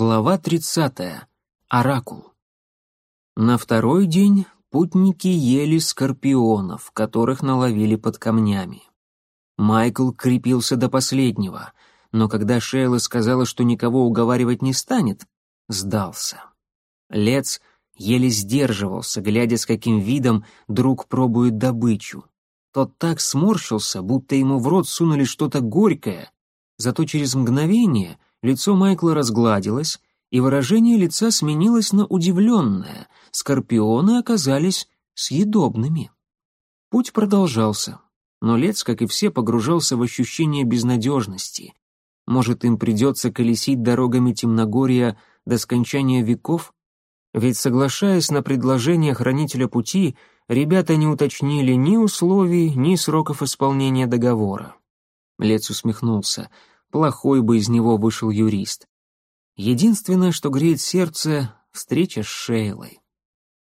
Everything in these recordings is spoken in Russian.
Глава 30. Оракул. На второй день путники ели скорпионов, которых наловили под камнями. Майкл крепился до последнего, но когда Шейла сказала, что никого уговаривать не станет, сдался. Лец еле сдерживался, глядя, с каким видом друг пробует добычу. Тот так сморщился, будто ему в рот сунули что-то горькое, зато через мгновение лицо Майкла разгладилось, и выражение лица сменилось на удивленное. Скорпионы оказались съедобными. Путь продолжался, но Лец, как и все, погружался в ощущение безнадежности. Может, им придется колесить дорогами Темногория до скончания веков? Ведь, соглашаясь на предложение хранителя пути, ребята не уточнили ни условий, ни сроков исполнения договора. Лец усмехнулся. Плохой бы из него вышел юрист. Единственное, что греет сердце — встреча с Шейлой.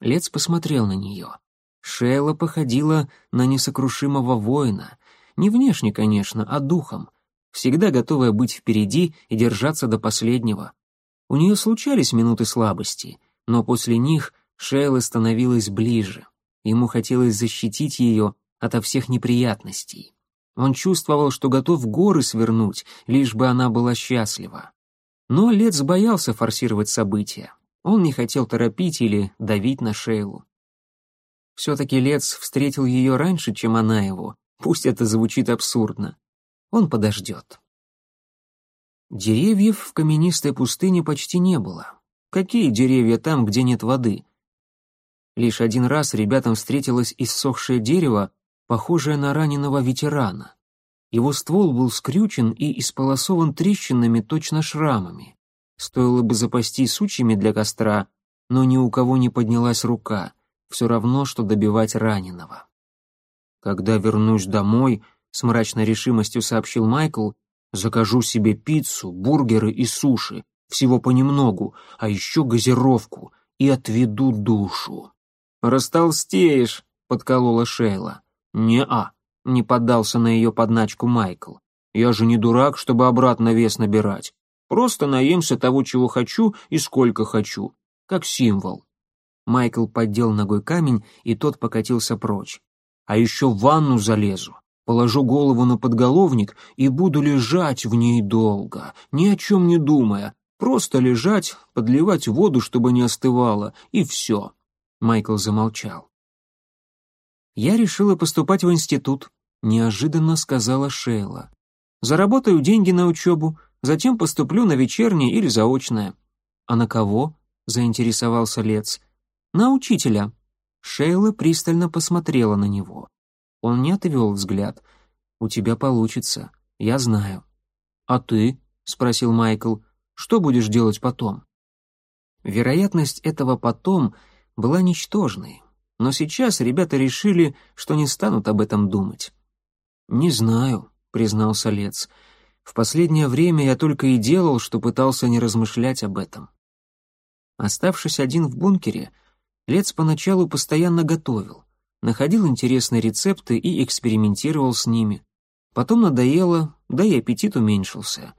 Лец посмотрел на нее. Шейла походила на несокрушимого воина. Не внешне, конечно, а духом. Всегда готовая быть впереди и держаться до последнего. У нее случались минуты слабости, но после них Шейла становилась ближе. Ему хотелось защитить ее ото всех неприятностей. Он чувствовал, что готов горы свернуть, лишь бы она была счастлива. Но Лец боялся форсировать события. Он не хотел торопить или давить на Шейлу. Все-таки Лец встретил ее раньше, чем она его. Пусть это звучит абсурдно. Он подождет. Деревьев в каменистой пустыне почти не было. Какие деревья там, где нет воды? Лишь один раз ребятам встретилось иссохшее дерево, похожее на раненого ветерана. Его ствол был скрючен и исполосован трещинами, точно шрамами. Стоило бы запастись сучьями для костра, но ни у кого не поднялась рука, все равно, что добивать раненого. «Когда вернусь домой», — с мрачной решимостью сообщил Майкл, «закажу себе пиццу, бургеры и суши, всего понемногу, а еще газировку, и отведу душу». «Растолстеешь», — подколола Шейла. «Не-а», — не поддался на ее подначку Майкл. «Я же не дурак, чтобы обратно вес набирать. Просто наемся того, чего хочу и сколько хочу. Как символ». Майкл поддел ногой камень, и тот покатился прочь. «А еще в ванну залезу, положу голову на подголовник и буду лежать в ней долго, ни о чем не думая, просто лежать, подливать воду, чтобы не остывало, и все». Майкл замолчал. «Я решила поступать в институт», — неожиданно сказала Шейла. «Заработаю деньги на учебу, затем поступлю на вечернее или заочное». «А на кого?» — заинтересовался Лец. «На учителя». Шейла пристально посмотрела на него. Он не отвел взгляд. «У тебя получится, я знаю». «А ты?» — спросил Майкл. «Что будешь делать потом?» Вероятность этого «потом» была ничтожной, но сейчас ребята решили, что не станут об этом думать. «Не знаю», — признался Лец. «В последнее время я только и делал, что пытался не размышлять об этом». Оставшись один в бункере, Лец поначалу постоянно готовил, находил интересные рецепты и экспериментировал с ними. Потом надоело, да и аппетит уменьшился.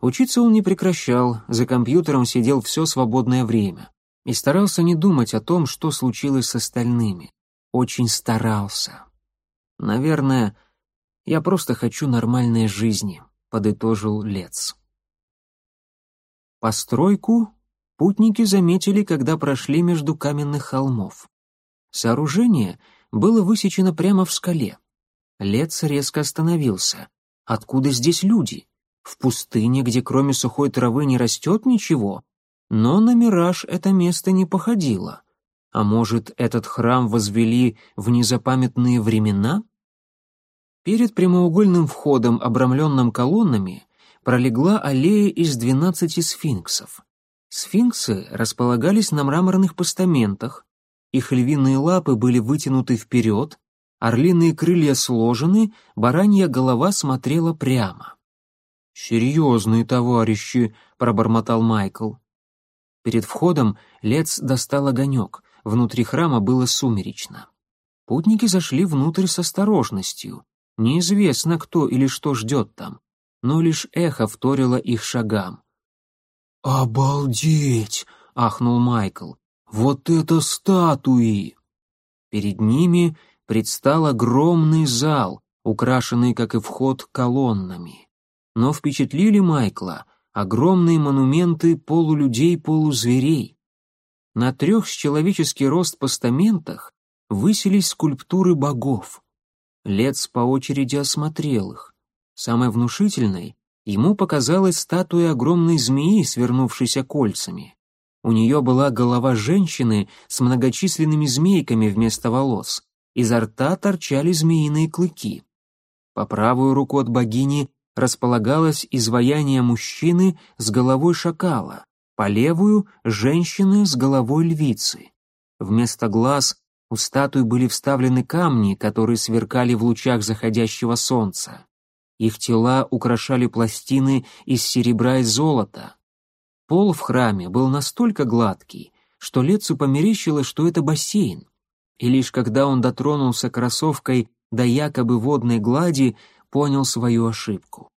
Учиться он не прекращал, за компьютером сидел все свободное время и старался не думать о том, что случилось с остальными. Очень старался. «Наверное, я просто хочу нормальной жизни», — подытожил Лец. Постройку путники заметили, когда прошли между каменных холмов. Сооружение было высечено прямо в скале. Лец резко остановился. Откуда здесь люди? В пустыне, где кроме сухой травы не растет ничего? Но на мираж это место не походило. А может, этот храм возвели в незапамятные времена? Перед прямоугольным входом, обрамленным колоннами, пролегла аллея из двенадцати сфинксов. Сфинксы располагались на мраморных постаментах, их львиные лапы были вытянуты вперед, орлиные крылья сложены, баранья голова смотрела прямо. «Серьезные товарищи», — пробормотал Майкл. Перед входом Лец достал огонек, внутри храма было сумеречно. Путники зашли внутрь с осторожностью. Неизвестно, кто или что ждет там, но лишь эхо вторило их шагам. «Обалдеть!» — ахнул Майкл. «Вот это статуи!» Перед ними предстал огромный зал, украшенный, как и вход, колоннами. Но впечатлили Майкла огромные монументы полулюдей-полузверей. На трех с человеческий рост постаментах высились скульптуры богов. Лец по очереди осмотрел их. Самой внушительной ему показалась статуя огромной змеи, свернувшейся кольцами. У нее была голова женщины с многочисленными змейками вместо волос. Изо рта торчали змеиные клыки. По правую руку от богини располагалось изваяние мужчины с головой шакала, по левую — женщины с головой львицы. Вместо глаз у статуи были вставлены камни, которые сверкали в лучах заходящего солнца. Их тела украшали пластины из серебра и золота. Пол в храме был настолько гладкий, что Лецу померещилось, что это бассейн. И лишь когда он дотронулся кроссовкой до якобы водной глади, понял свою ошибку.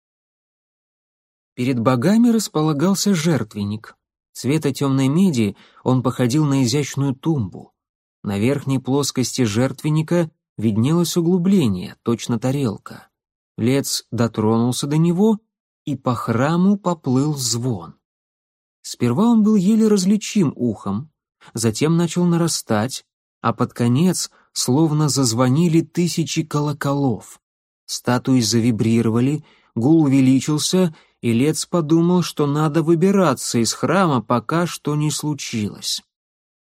Перед богами располагался жертвенник. Цвета темной меди он походил на изящную тумбу. На верхней плоскости жертвенника виднелось углубление, точно тарелка. Лец дотронулся до него, и по храму поплыл звон. Сперва он был еле различим ухом, затем начал нарастать, а под конец словно зазвонили тысячи колоколов. Статуи завибрировали, гул увеличился, и Лец подумал, что надо выбираться из храма, пока что не случилось.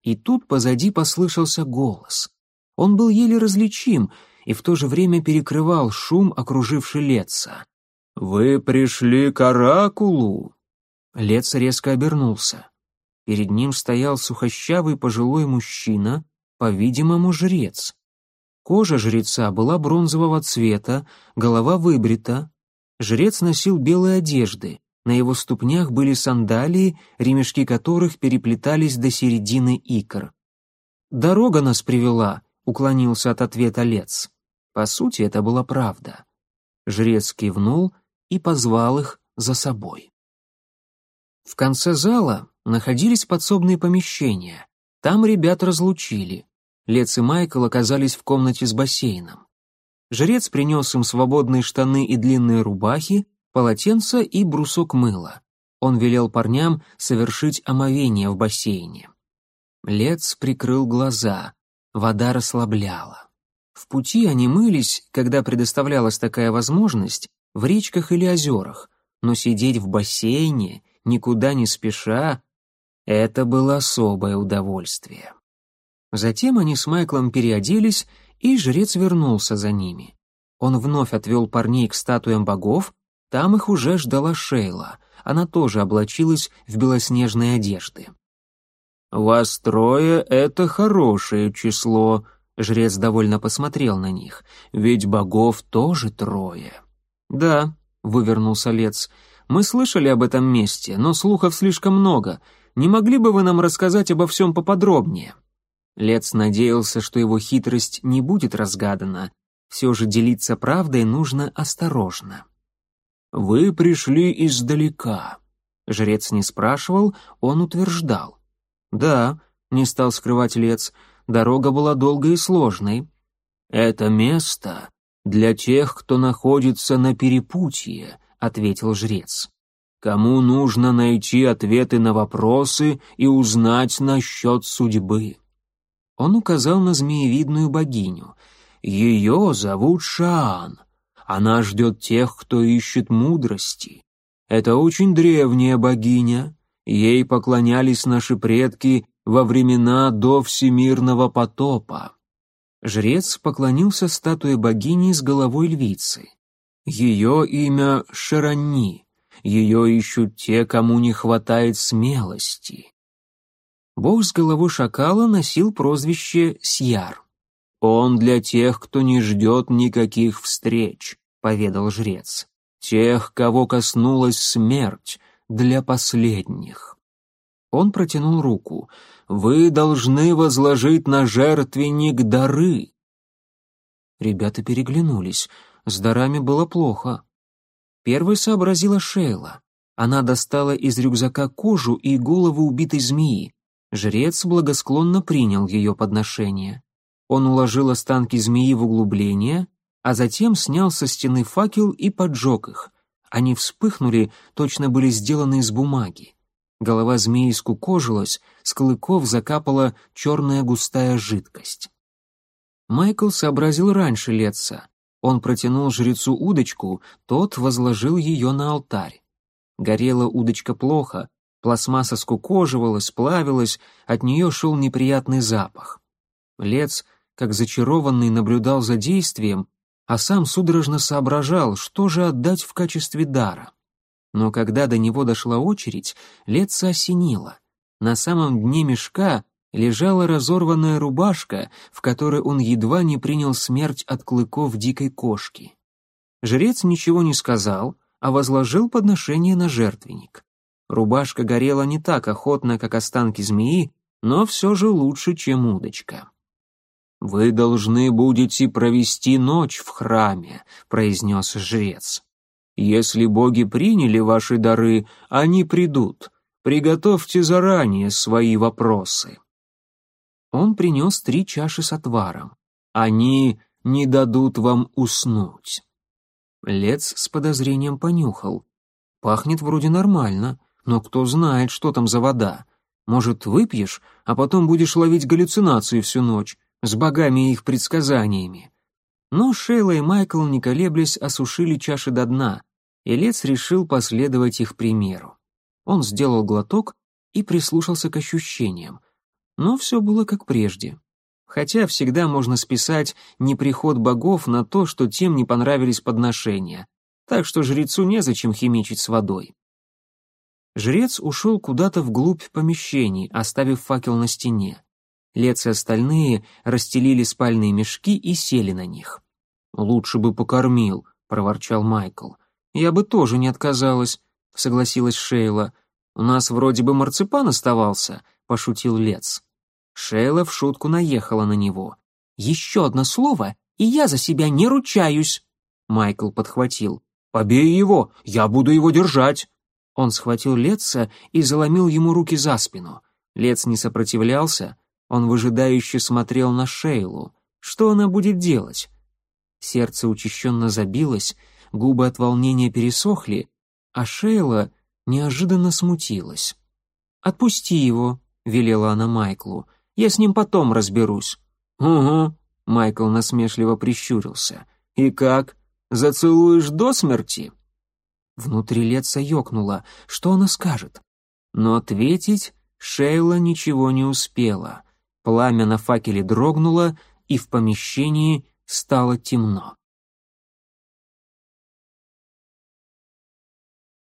И тут позади послышался голос. Он был еле различим и в то же время перекрывал шум, окруживший Леца. «Вы пришли к Оракулу?» Лец резко обернулся. Перед ним стоял сухощавый пожилой мужчина, по-видимому, жрец. Кожа жреца была бронзового цвета, голова выбрита. Жрец носил белые одежды, на его ступнях были сандалии, ремешки которых переплетались до середины икр. «Дорога нас привела», — уклонился от ответа Лец. По сути, это была правда. Жрец кивнул и позвал их за собой. В конце зала находились подсобные помещения. Там ребят разлучили. Лец и Майкл оказались в комнате с бассейном. Жрец принес им свободные штаны и длинные рубахи, полотенце и брусок мыла. Он велел парням совершить омовение в бассейне. Лец прикрыл глаза, вода расслабляла. В пути они мылись, когда предоставлялась такая возможность, в речках или озерах, но сидеть в бассейне, никуда не спеша, это было особое удовольствие. Затем они с Майклом переоделись, и жрец вернулся за ними. Он вновь отвел парней к статуям богов, там их уже ждала Шейла, она тоже облачилась в белоснежные одежды. «Вас трое — это хорошее число», — жрец довольно посмотрел на них, «ведь богов тоже трое». «Да», — вывернулся Лец, — «мы слышали об этом месте, но слухов слишком много. Не могли бы вы нам рассказать обо всем поподробнее?» Лец надеялся, что его хитрость не будет разгадана. Все же делиться правдой нужно осторожно. «Вы пришли издалека». Жрец не спрашивал, он утверждал. «Да», — не стал скрывать Лец, — «дорога была долгой и сложной». «Это место для тех, кто находится на перепутье», — ответил жрец. «Кому нужно найти ответы на вопросы и узнать насчет судьбы». Он указал на змеевидную богиню. «Ее зовут Шаан. Она ждет тех, кто ищет мудрости. Это очень древняя богиня. Ей поклонялись наши предки во времена до всемирного потопа». Жрец поклонился статуе богини с головой львицы. Ее имя Шаранни. Ее ищут те, кому не хватает смелости. Бог с головы шакала носил прозвище Сьяр. «Он для тех, кто не ждет никаких встреч», — поведал жрец. «Тех, кого коснулась смерть, для последних». Он протянул руку. «Вы должны возложить на жертвенник дары». Ребята переглянулись. С дарами было плохо. Первой сообразила Шейла. Она достала из рюкзака кожу и голову убитой змеи. Жрец благосклонно принял ее подношение. Он уложил останки змеи в углубление, а затем снял со стены факел и поджег их. Они вспыхнули, точно были сделаны из бумаги. Голова змеи скукожилась, с клыков закапала черная густая жидкость. Майкл сообразил раньше Летца. Он протянул жрецу удочку, тот возложил ее на алтарь. Горела удочка плохо, пластмасса скукоживалась, плавилась, от нее шел неприятный запах. Лец, как зачарованный, наблюдал за действием, а сам судорожно соображал, что же отдать в качестве дара. Но когда до него дошла очередь, Летца осенило. На самом дне мешка лежала разорванная рубашка, в которой он едва не принял смерть от клыков дикой кошки. Жрец ничего не сказал, а возложил подношение на жертвенник. Рубашка горела не так охотно, как останки змеи, но все же лучше, чем удочка. «Вы должны будете провести ночь в храме», — произнес жрец. «Если боги приняли ваши дары, они придут. Приготовьте заранее свои вопросы». Он принес три чаши с отваром. «Они не дадут вам уснуть». Лец с подозрением понюхал. «Пахнет вроде нормально, но кто знает, что там за вода. Может, выпьешь, а потом будешь ловить галлюцинации всю ночь с богами и их предсказаниями». Но Шейла и Майкл, не колеблясь, осушили чаши до дна, и Лец решил последовать их примеру. Он сделал глоток и прислушался к ощущениям. Но все было как прежде. Хотя всегда можно списать неприход богов на то, что тем не понравились подношения. Так что жрецу незачем химичить с водой. Жрец ушел куда-то вглубь помещений, оставив факел на стене. Лец и остальные расстелили спальные мешки и сели на них. «Лучше бы покормил», — проворчал Майкл. «Я бы тоже не отказалась», — согласилась Шейла. «У нас вроде бы марципан оставался», — пошутил Лец. Шейла в шутку наехала на него. «Еще одно слово, и я за себя не ручаюсь!» Майкл подхватил. «Побей его, я буду его держать!» Он схватил Летца и заломил ему руки за спину. Лец не сопротивлялся, он выжидающе смотрел на Шейлу. Что она будет делать? Сердце учащенно забилось, губы от волнения пересохли, а Шейла неожиданно смутилась. «Отпусти его», — велела она Майклу. Я с ним потом разберусь». «Угу», — Майкл насмешливо прищурился. «И как? Зацелуешь до смерти?» Внутри Летца ёкнуло. Что она скажет? Но ответить Шейла ничего не успела. Пламя на факеле дрогнуло, и в помещении стало темно.